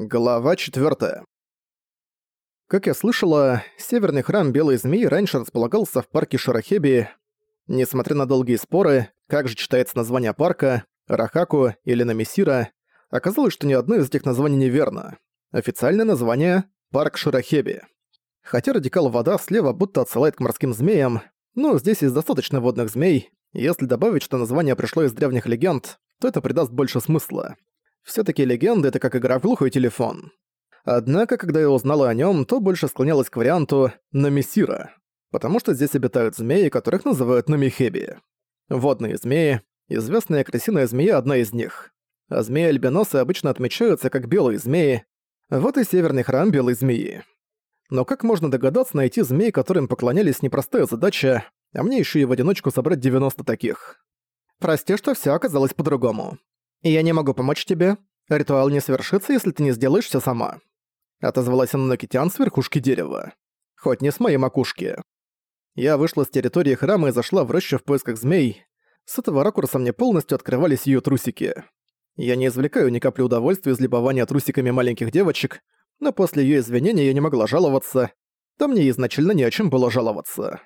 Глава 4. Как я слышала, северный храм Белой Змеи раньше располагался в парке Шарахеби. Несмотря на долгие споры, как же читается название парка, Рахаку или Намисира, оказалось, что ни одно из этих названий неверно. Официальное название – Парк Шарахеби. Хотя радикал вода слева будто отсылает к морским змеям, но здесь есть достаточно водных змей, если добавить, что название пришло из древних легенд, то это придаст больше смысла. Всё-таки легенда — это как игра в глухой телефон. Однако, когда я узнала о нём, то больше склонялась к варианту Намисира, потому что здесь обитают змеи, которых называют Намихеби. Водные змеи, известная крысиная змея — одна из них. А змеи-альбиносы обычно отмечаются как белые змеи, вот и северный храм белой змеи. Но как можно догадаться, найти змей, которым поклонялись, непростая задача, а мне ещё и в одиночку собрать 90 таких. Прости, что всё оказалось по-другому. И я не могу помочь тебе. Ритуал не свершится, если ты не сделаешь все сама. Отозвалась Аннокитян с верхушки дерева. Хоть не с моей макушки. Я вышла с территории храма и зашла в рощу в поисках змей. С этого ракурса мне полностью открывались ее трусики. Я не извлекаю ни капли удовольствия из любования трусиками маленьких девочек, но после ее извинения я не могла жаловаться, да мне изначально не о чем было жаловаться.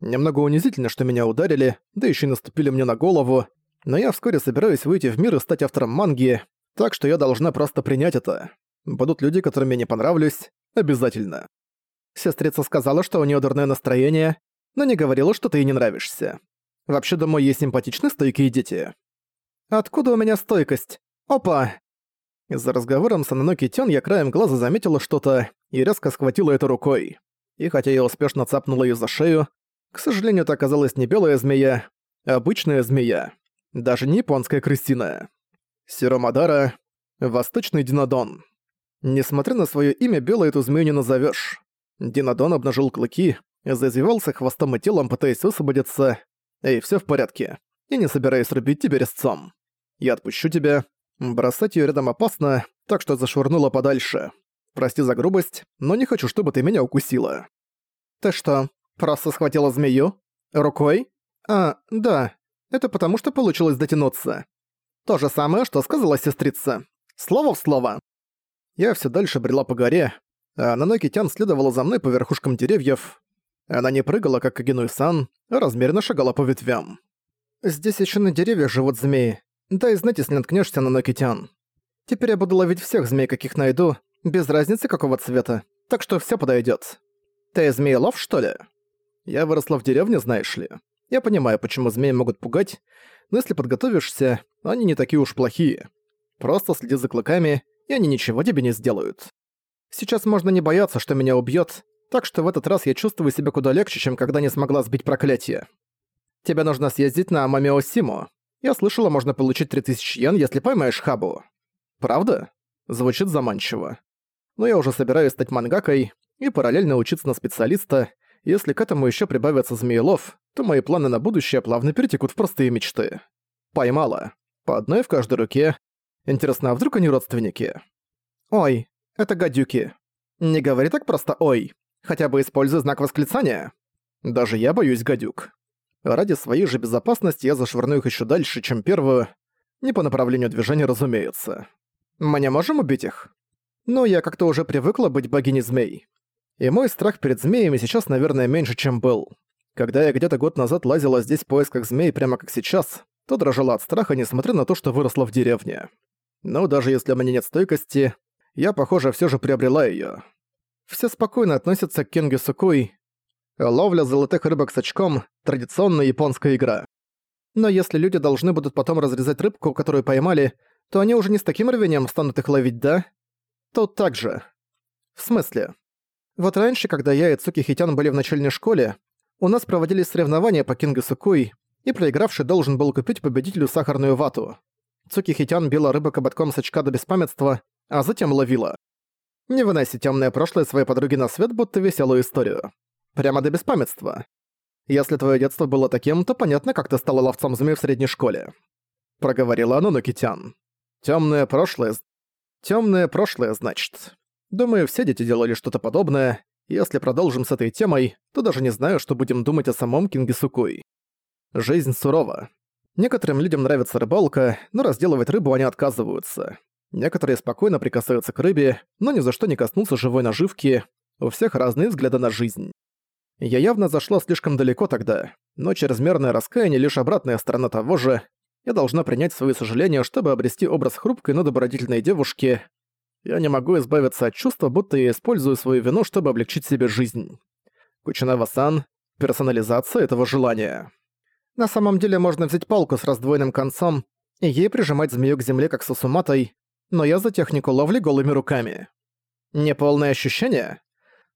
Немного унизительно, что меня ударили, да еще и наступили мне на голову, но я вскоре собираюсь выйти в мир и стать автором манги, так что я должна просто принять это. Будут люди, которым я не понравлюсь, обязательно. Сестрица сказала, что у нее дурное настроение, но не говорила, что ты ей не нравишься. Вообще, думаю, есть симпатичные стойкие дети. Откуда у меня стойкость? Опа! За разговором с Ананоки Тён я краем глаза заметила что-то и резко схватила это рукой. И хотя я успешно цапнула её за шею, к сожалению, это оказалась не белая змея, а обычная змея. Даже не японская крысиная. Сиромадара — восточный Динодон. Несмотря на свое имя, белой эту змею не назовешь. Динодон обнажил клыки, зазевался хвостом и телом, пытаясь высвободиться. Эй, все в порядке. Я не собираюсь рубить тебя резцом. Я отпущу тебя. Бросать ее рядом опасно, так что зашвырнула подальше. Прости за грубость, но не хочу, чтобы ты меня укусила. Ты что, просто схватила змею? Рукой? А, да. Это потому, что получилось дотянуться. То же самое, что сказала сестрица. Слово в слово. Я все дальше брела по горе, а Наноки Тян следовала за мной по верхушкам деревьев. Она не прыгала, как Кагенуй-сан, а размеренно шагала по ветвям. «Здесь еще на деревьях живут змеи. Да и знать, если наткнешься на Нокитян. Теперь я буду ловить всех змей, каких найду, без разницы какого цвета, так что все подойдет. Ты змеелов, что ли? Я выросла в деревне, знаешь ли. Я понимаю, почему змеи могут пугать, но если подготовишься, они не такие уж плохие. Просто следи за клыками, и они ничего тебе не сделают. Сейчас можно не бояться, что меня убьет, так что в этот раз я чувствую себя куда легче, чем когда не смогла сбить проклятие. Тебе нужно съездить на Мамиосиму. Я слышала, можно получить 3000 йен, если поймаешь Хабу. Правда? Звучит заманчиво. Но я уже собираюсь стать мангакой и параллельно учиться на специалиста, если к этому еще прибавятся змеелов, то мои планы на будущее плавно перетекут в простые мечты. Поймала. По одной в каждой руке. Интересно, а вдруг они родственники? Ой, это гадюки. Не говори так просто «ой». Хотя бы используй знак восклицания. Даже я боюсь гадюк. Ради своей же безопасности я зашвырну их еще дальше, чем первую. Не по направлению движения, разумеется. Мы не можем убить их? Ну, я как-то уже привыкла быть богиней змей. И мой страх перед змеями сейчас, наверное, меньше, чем был. Когда я где-то год назад лазила здесь в поисках змей, прямо как сейчас, то дрожала от страха, несмотря на то, что выросла в деревне. Но даже если у меня нет стойкости, я, похоже, все же приобрела ее. Все спокойно относятся к Кенги Сукуй. Ловля золотых рыбок с очком – традиционная японская игра. Но если люди должны будут потом разрезать рыбку, которую поймали, то они уже не с таким рвением станут их ловить, да? Тут так же. В смысле? Вот раньше, когда я и Цуки Хитян были в начальной школе, у нас проводились соревнования по Кинга Сукуи, и проигравший должен был купить победителю сахарную вату. Цуки Хитян била рыбу кабатком с очка до беспамятства, а затем ловила. Не выноси темное прошлое своей подруги на свет, будто веселую историю. Прямо до беспамятства. Если твое детство было таким, то понятно, как ты стала ловцом змей в средней школе. Проговорила Анонукитян. Темное прошлое... Темное прошлое, значит. Думаю, все дети делали что-то подобное. Если продолжим с этой темой, то даже не знаю, что будем думать о самом Кинге Сукуи. Жизнь сурова. Некоторым людям нравится рыбалка, но разделывать рыбу они отказываются. Некоторые спокойно прикасаются к рыбе, но ни за что не коснутся живой наживки. У всех разные взгляды на жизнь. Я явно зашла слишком далеко тогда, но чрезмерное раскаяние лишь обратная сторона того же. Я должна принять свои сожаления, чтобы обрести образ хрупкой, но добродетельной девушки. Я не могу избавиться от чувства, будто я использую свою вину, чтобы облегчить себе жизнь. Кучинава-сан — персонализация этого желания. На самом деле можно взять палку с раздвоенным концом и ей прижимать змею к земле как сосуматой, но я за технику ловли голыми руками. Неполное ощущение?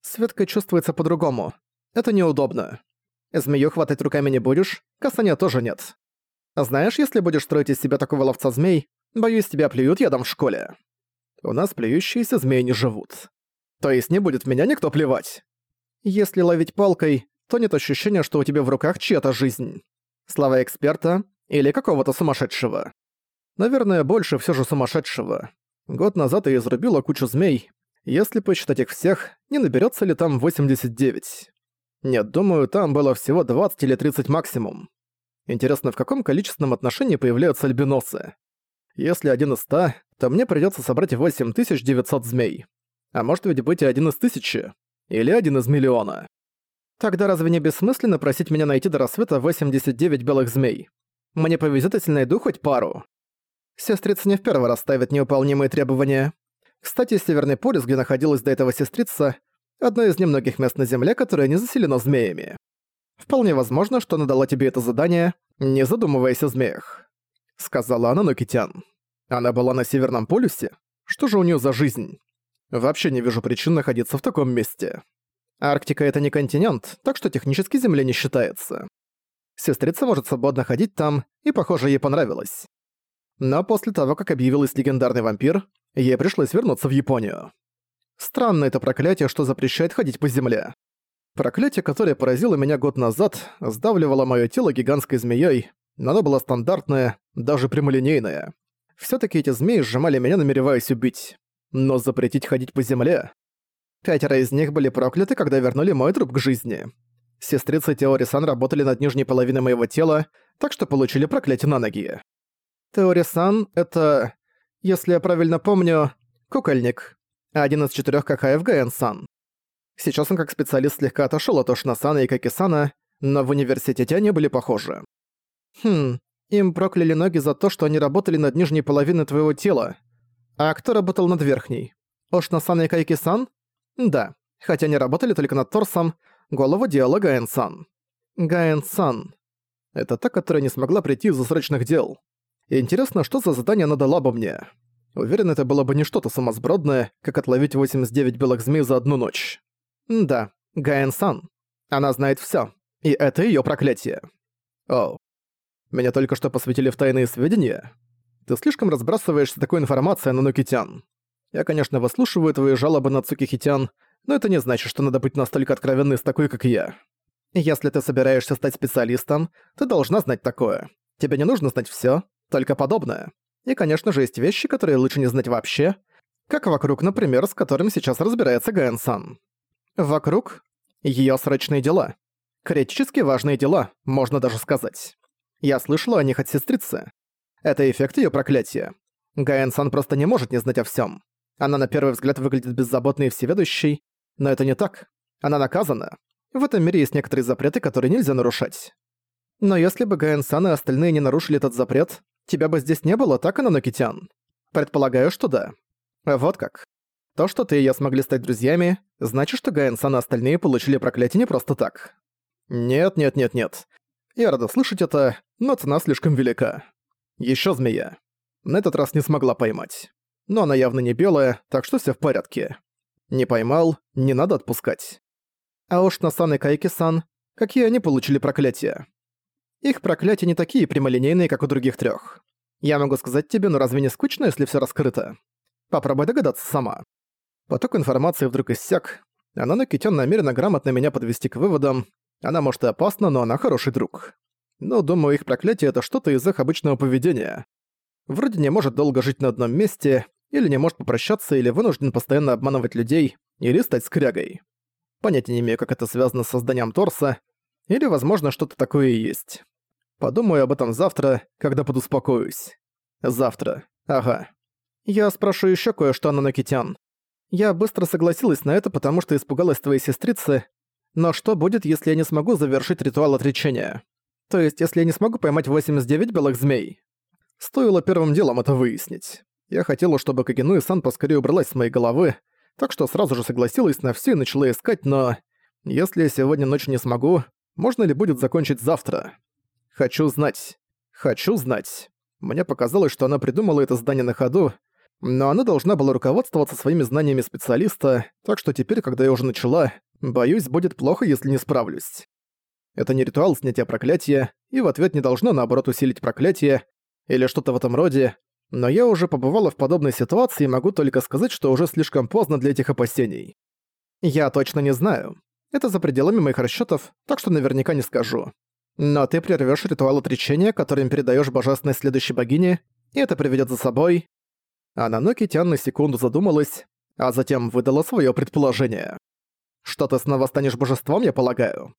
Светка чувствуется по-другому. Это неудобно. Змею хватать руками не будешь, касания тоже нет. Знаешь, если будешь строить из себя такого ловца змей, боюсь, тебя плюют ядом в школе. У нас плюющиеся змеи не живут. То есть не будет в меня никто плевать. Если ловить палкой, то нет ощущения, что у тебя в руках чья-то жизнь. Слова эксперта или какого-то сумасшедшего. Наверное, больше все же сумасшедшего. Год назад я изрубила кучу змей. Если посчитать их всех, не наберется ли там 89? Нет, думаю, там было всего 20 или 30 максимум. Интересно, в каком количественном отношении появляются альбиносы? Если один из ста, то мне придется собрать 8900 змей. А может ведь быть и один из тысячи. Или один из миллиона. Тогда разве не бессмысленно просить меня найти до рассвета 89 белых змей? Мне повезет, если найду хоть пару. Сестрица не в первый раз ставит неуполнимые требования. Кстати, Северный полюс, где находилась до этого сестрица, одно из немногих мест на Земле, которое не заселено змеями. Вполне возможно, что она дала тебе это задание, не задумываясь о змеях. Сказала она Нокитян. Она была на Северном полюсе? Что же у нее за жизнь? Вообще не вижу причин находиться в таком месте. Арктика — это не континент, так что технически Земля не считается. Сестрица может свободно ходить там, и, похоже, ей понравилось. Но после того, как объявилась легендарный вампир, ей пришлось вернуться в Японию. Странно это проклятие, что запрещает ходить по земле. Проклятие, которое поразило меня год назад, сдавливало моё тело гигантской змеей, но оно было стандартное, даже прямолинейное. Всё-таки эти змеи сжимали меня, намереваясь убить. Но запретить ходить по земле... Пятеро из них были прокляты, когда вернули мой труп к жизни. Сестрицы Теори-сан работали над нижней половиной моего тела, так что получили проклятие на ноги. Теори-сан — это, если я правильно помню, кукольник. Один из четырёх Какаев Гаэн-сан. Сейчас он как специалист слегка отошёл от Ошнасана и Какисана, но в университете они были похожи. Хм, им прокляли ноги за то, что они работали над нижней половиной твоего тела. А кто работал над верхней? Ошнасан и Кайки-сан? Да, хотя они работали только над торсом, голову делала Гаэн-сан. Гаэн-сан. Это та, которая не смогла прийти из-за срочных дел. Интересно, что за задание она дала бы мне. Уверен, это было бы не что-то сумасбродное, как отловить 89 белых змей за одну ночь. Да, Гаэн-сан. Она знает всё. И это её проклятие. О, Меня только что посвятили в тайные сведения. Ты слишком разбрасываешься такой информацией на Нукитян. Я, конечно, выслушиваю твои жалобы на Цукихитян, но это не значит, что надо быть настолько откровенной с такой, как я. Если ты собираешься стать специалистом, ты должна знать такое. Тебе не нужно знать всё, только подобное. И, конечно же, есть вещи, которые лучше не знать вообще, как вокруг, например, с которым сейчас разбирается Гаэн-сан. Вокруг её срочные дела. Критически важные дела, можно даже сказать. Я слышала о них от сестрицы. Это эффект её проклятия. Гаэн-сан просто не может не знать о всём. Она на первый взгляд выглядит беззаботной и всеведущей, но это не так. Она наказана. В этом мире есть некоторые запреты, которые нельзя нарушать. Но если бы Гаэн-сан и остальные не нарушили этот запрет, тебя бы здесь не было, так, Ананокитян? Предполагаю, что да. Вот как. То, что ты и я смогли стать друзьями, значит, что Гаэн-сан и остальные получили проклятие не просто так. Нет, нет, нет, нет. Я рада слышать это, но цена слишком велика. Ещё змея. На этот раз не смогла поймать. Но она явно не белая, так что всё в порядке. Не поймал, не надо отпускать. А уж Насан и Кайки-сан, какие они получили проклятия? Их проклятия не такие прямолинейные, как у других трех. Я могу сказать тебе, но разве не скучно, если все раскрыто? Попробуй догадаться сама. Поток информации вдруг иссяк. Она накитён намеренно грамотно меня подвести к выводам. Она может и опасна, но она хороший друг. Но, думаю, их проклятие — это что-то из их обычного поведения. Вроде не может долго жить на одном месте, или не может попрощаться, или вынужден постоянно обманывать людей, или стать скрягой. Понятия не имею, как это связано с созданием торса, или, возможно, что-то такое и есть. Подумаю об этом завтра, когда подуспокоюсь. Завтра. Ага. Я спрошу еще кое-что, Нанокитян. Я быстро согласилась на это, потому что испугалась твоей сестрицы. Но что будет, если я не смогу завершить ритуал отречения? То есть, если я не смогу поймать 89 белых змей? Стоило первым делом это выяснить. Я хотела, чтобы Кагину и Сан поскорее убралась с моей головы, так что сразу же согласилась на все и начала искать, но... Если я сегодня ночью не смогу, можно ли будет закончить завтра? Хочу знать. Хочу знать. Мне показалось, что она придумала это здание на ходу, но она должна была руководствоваться своими знаниями специалиста, так что теперь, когда я уже начала, боюсь, будет плохо, если не справлюсь. Это не ритуал снятия проклятия, и в ответ не должно, наоборот, усилить проклятие, или что-то в этом роде, но я уже побывала в подобной ситуации и могу только сказать, что уже слишком поздно для этих опасений. Я точно не знаю. Это за пределами моих расчётов, так что наверняка не скажу. Но ты прервёшь ритуал отречения, которым передаёшь божественной следующей богине, и это приведёт за собой... Ананоки Тян на секунду задумалась, а затем выдала своё предположение. Что ты снова станешь божеством, я полагаю?